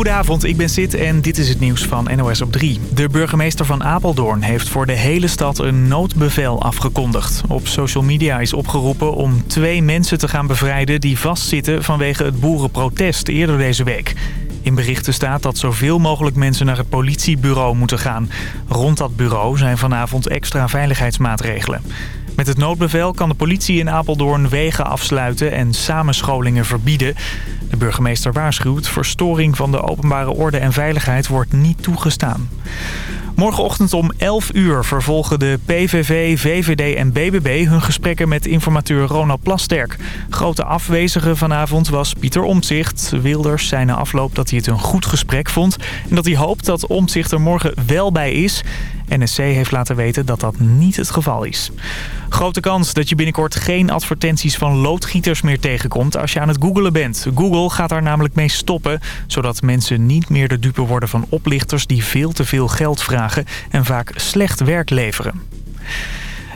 Goedenavond, ik ben Sid en dit is het nieuws van NOS op 3. De burgemeester van Apeldoorn heeft voor de hele stad een noodbevel afgekondigd. Op social media is opgeroepen om twee mensen te gaan bevrijden... die vastzitten vanwege het boerenprotest eerder deze week. In berichten staat dat zoveel mogelijk mensen naar het politiebureau moeten gaan. Rond dat bureau zijn vanavond extra veiligheidsmaatregelen. Met het noodbevel kan de politie in Apeldoorn wegen afsluiten en samenscholingen verbieden. De burgemeester waarschuwt, verstoring van de openbare orde en veiligheid wordt niet toegestaan. Morgenochtend om 11 uur vervolgen de PVV, VVD en BBB hun gesprekken met informateur Ronald Plasterk. Grote afwezige vanavond was Pieter Omtzigt. Wilders zei na afloop dat hij het een goed gesprek vond en dat hij hoopt dat Omtzigt er morgen wel bij is. NSC heeft laten weten dat dat niet het geval is. Grote kans dat je binnenkort geen advertenties van loodgieters meer tegenkomt als je aan het googelen bent. Google gaat daar namelijk mee stoppen, zodat mensen niet meer de dupe worden van oplichters die veel te veel geld vragen en vaak slecht werk leveren.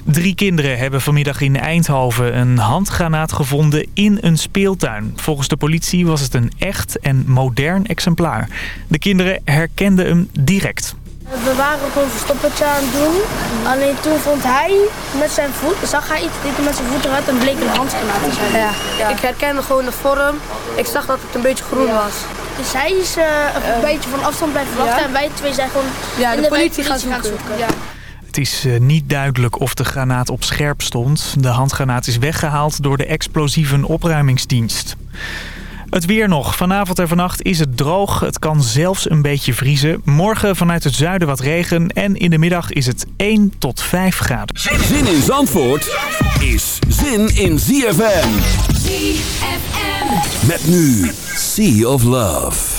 Drie kinderen hebben vanmiddag in Eindhoven een handgranaat gevonden in een speeltuin. Volgens de politie was het een echt en modern exemplaar. De kinderen herkenden hem direct. We waren gewoon een verstoppertje aan het doen. Alleen toen vond hij met zijn voet, zag hij iets, dit met zijn voet eruit en bleek een handgranaat te zijn. Ja. Ik herkende gewoon de vorm. Ik zag dat het een beetje groen was. Dus hij is uh, een beetje van afstand blijven wachten Ja. en wij twee zijn gewoon Ja, in de politie gaat zoeken. Ja. Het is eh, niet duidelijk of de granaat op scherp stond. De handgranaat is weggehaald door de explosieve opruimingsdienst. Het weer nog. Vanavond en vannacht is het droog. Het kan zelfs een beetje vriezen. Morgen vanuit het zuiden wat regen. En in de middag is het 1 tot 5 graden. Zin in Zandvoort is zin in ZFM. ZFM. Met nu Sea of Love.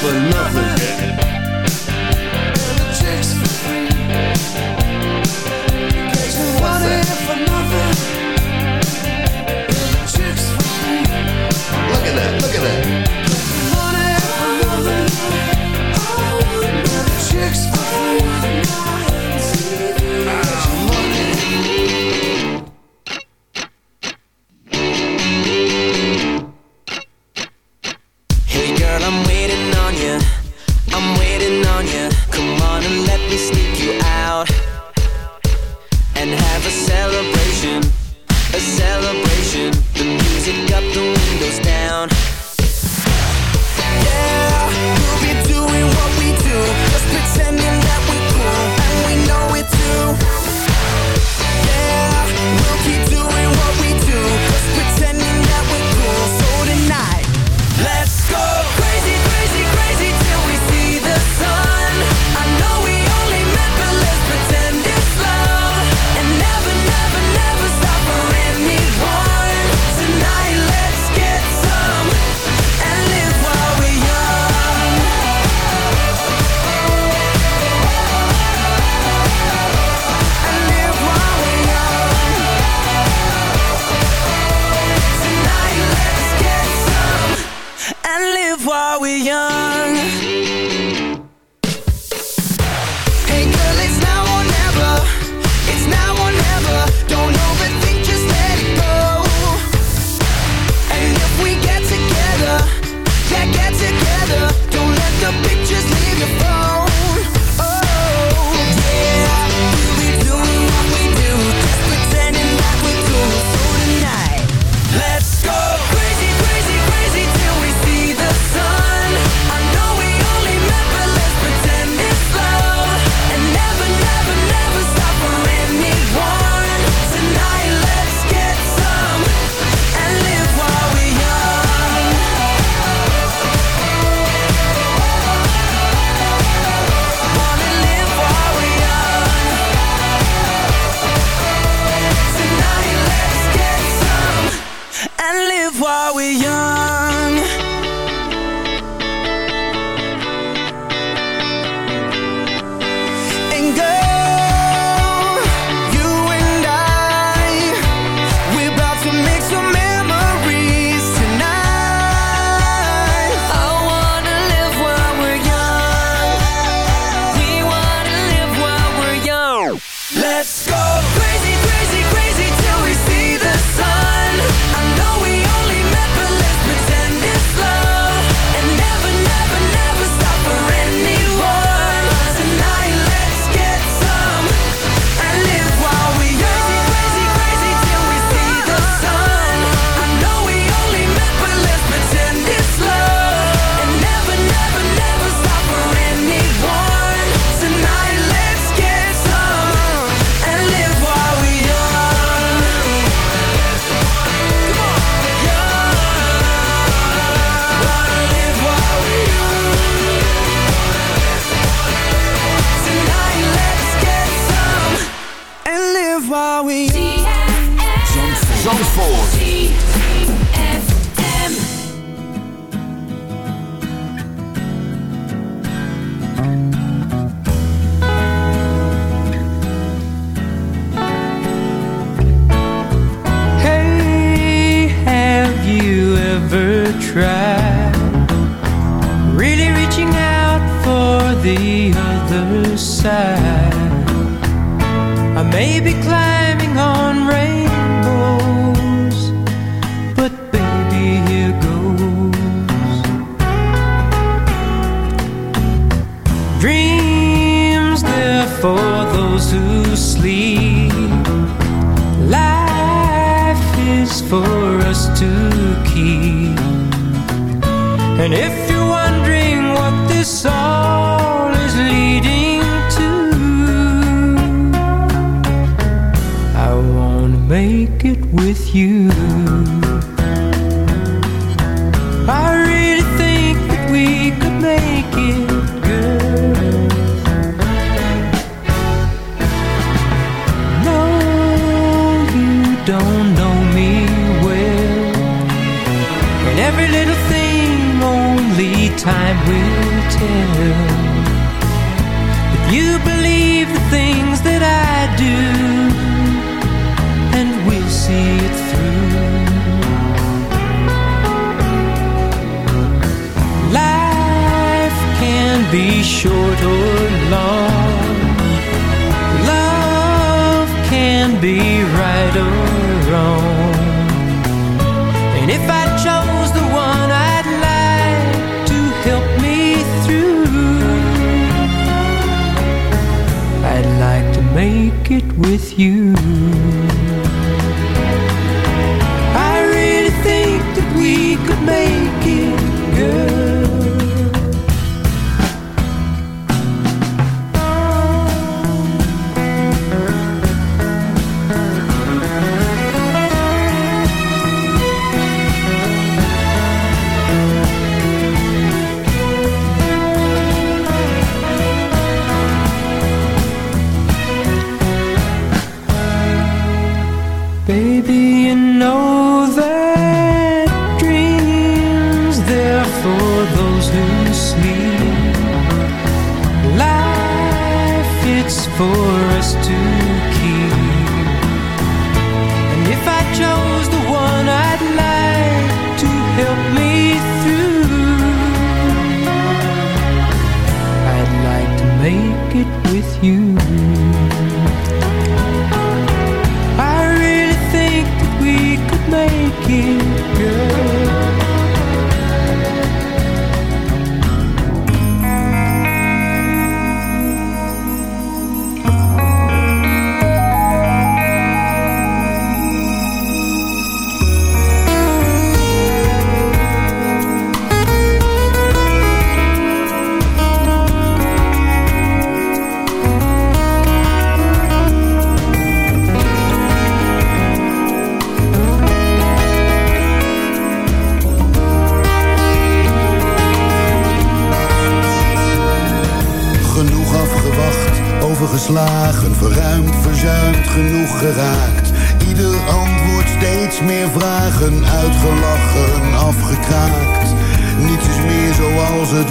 For nothing.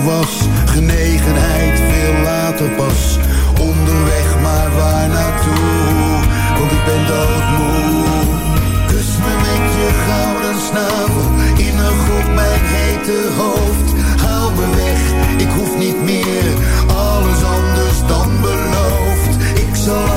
was. Genegenheid veel later pas. Onderweg maar waar naartoe. Want ik ben doodmoe. Kus me met je gouden snavel. In een groep mijn hete hoofd. Haal me weg, ik hoef niet meer. Alles anders dan beloofd. Ik zal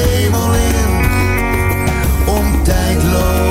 alone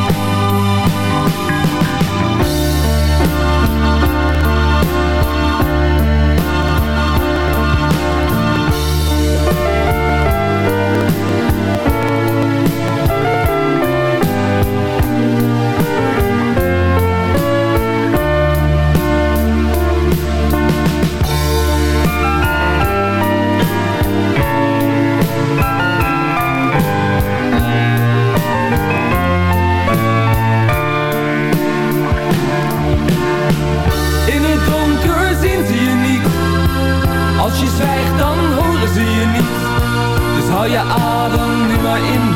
Hou je adem nu maar in.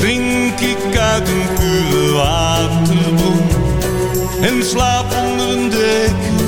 drink ik uit een pure waterbron en slaap onder een deken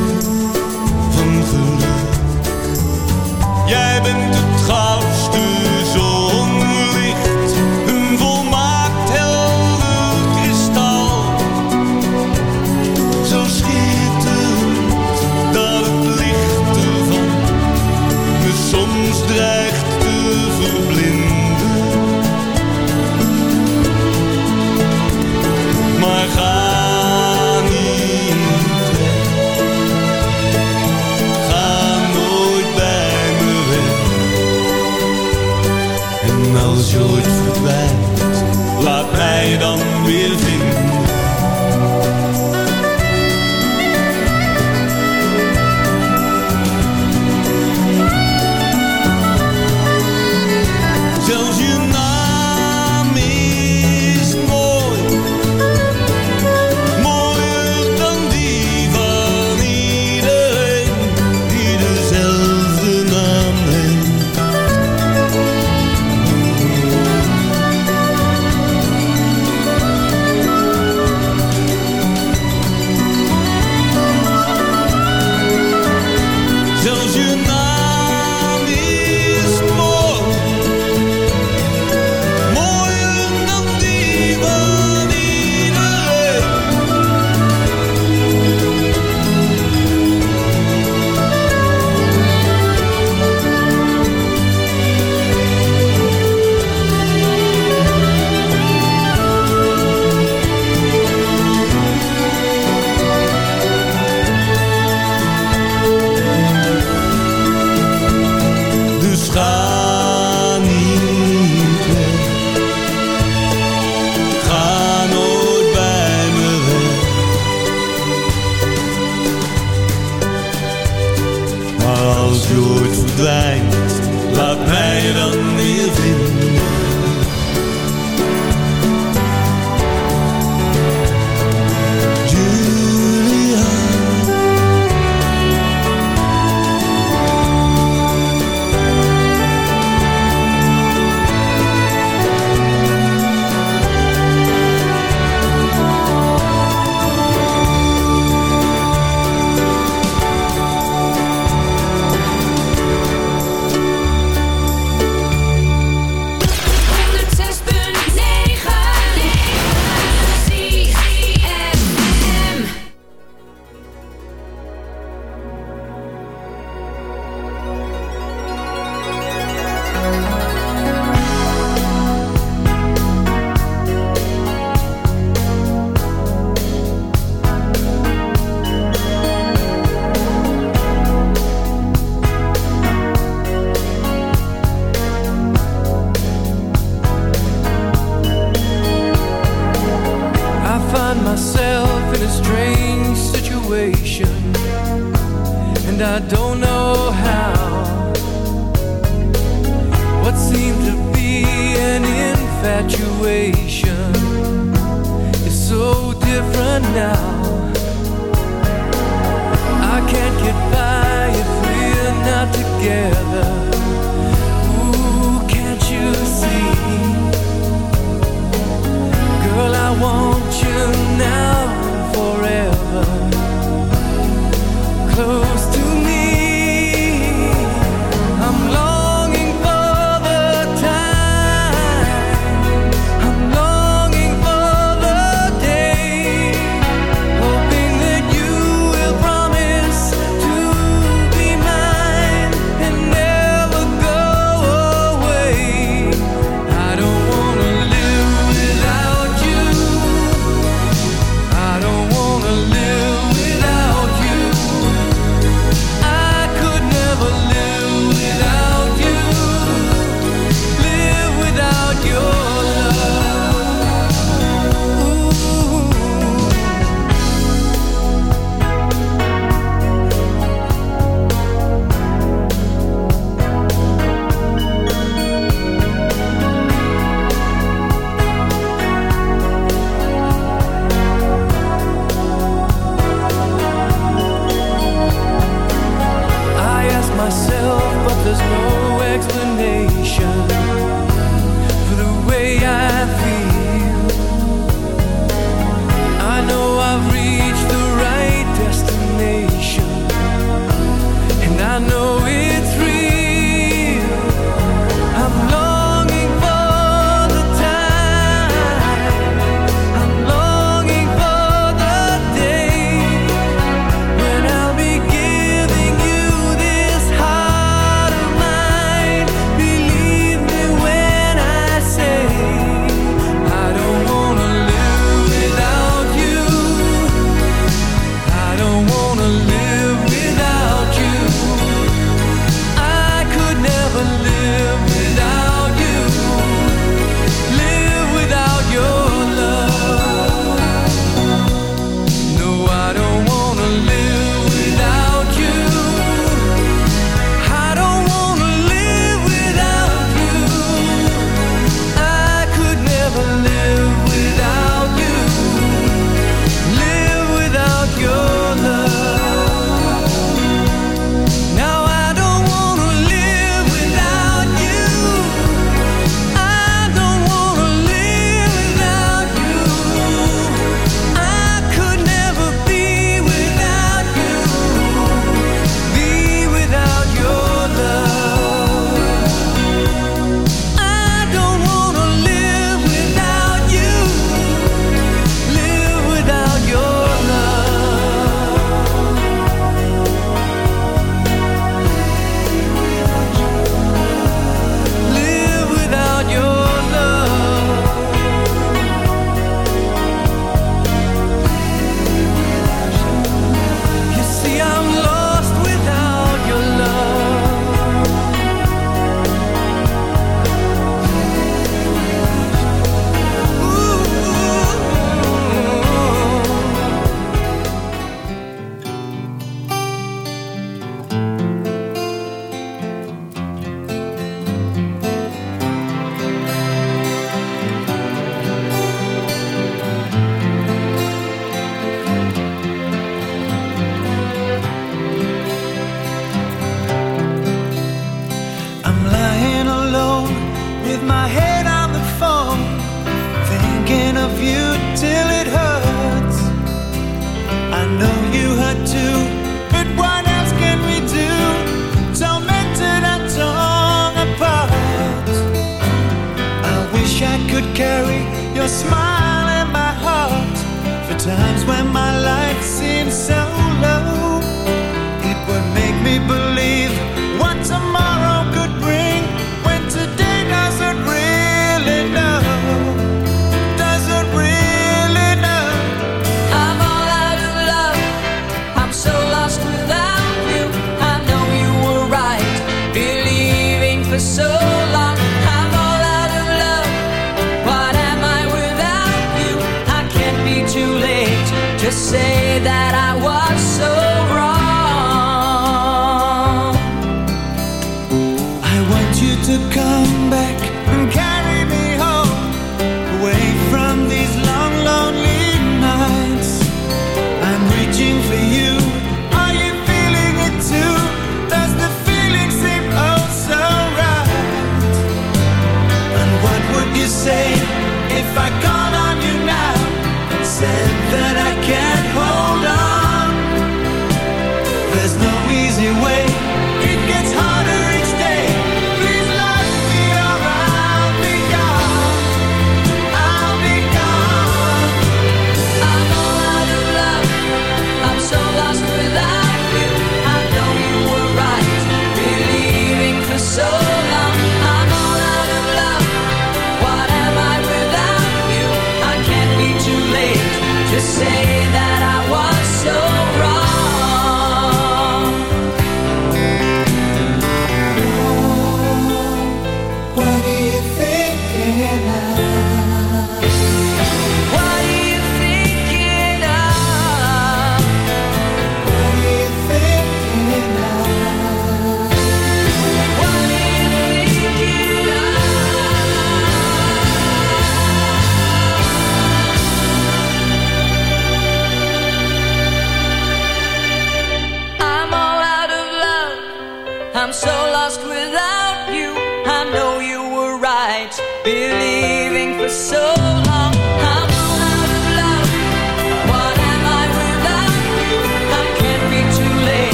thinking of you till it hurts.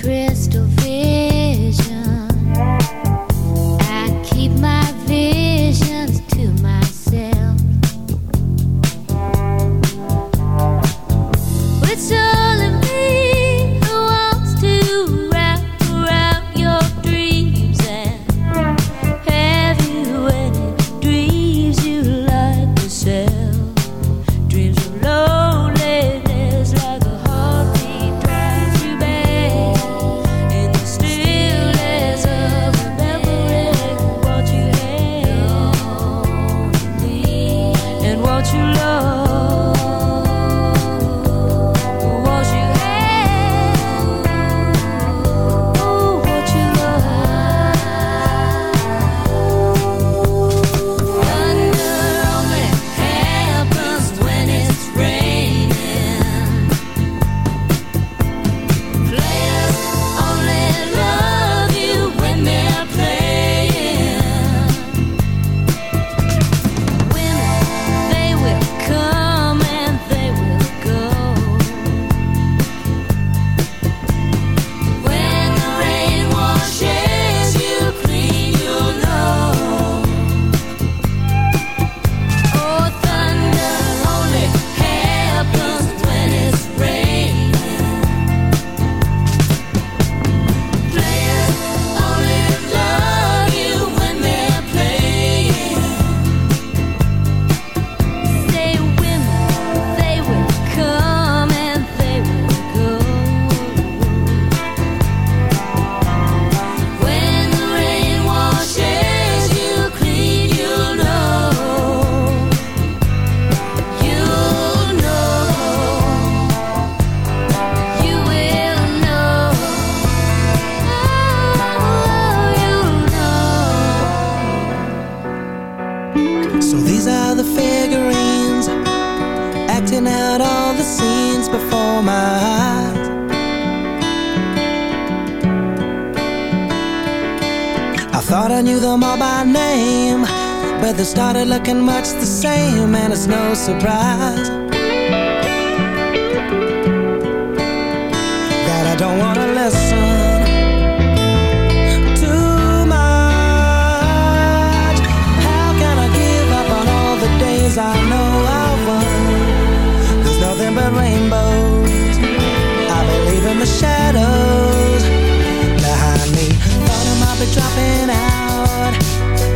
crystal weather started looking much the same And it's no surprise That I don't wanna listen too much. How can I give up on all the days I know I There's nothing but rainbows. I believe in the shadows Behind me. Thought I might be dropping out.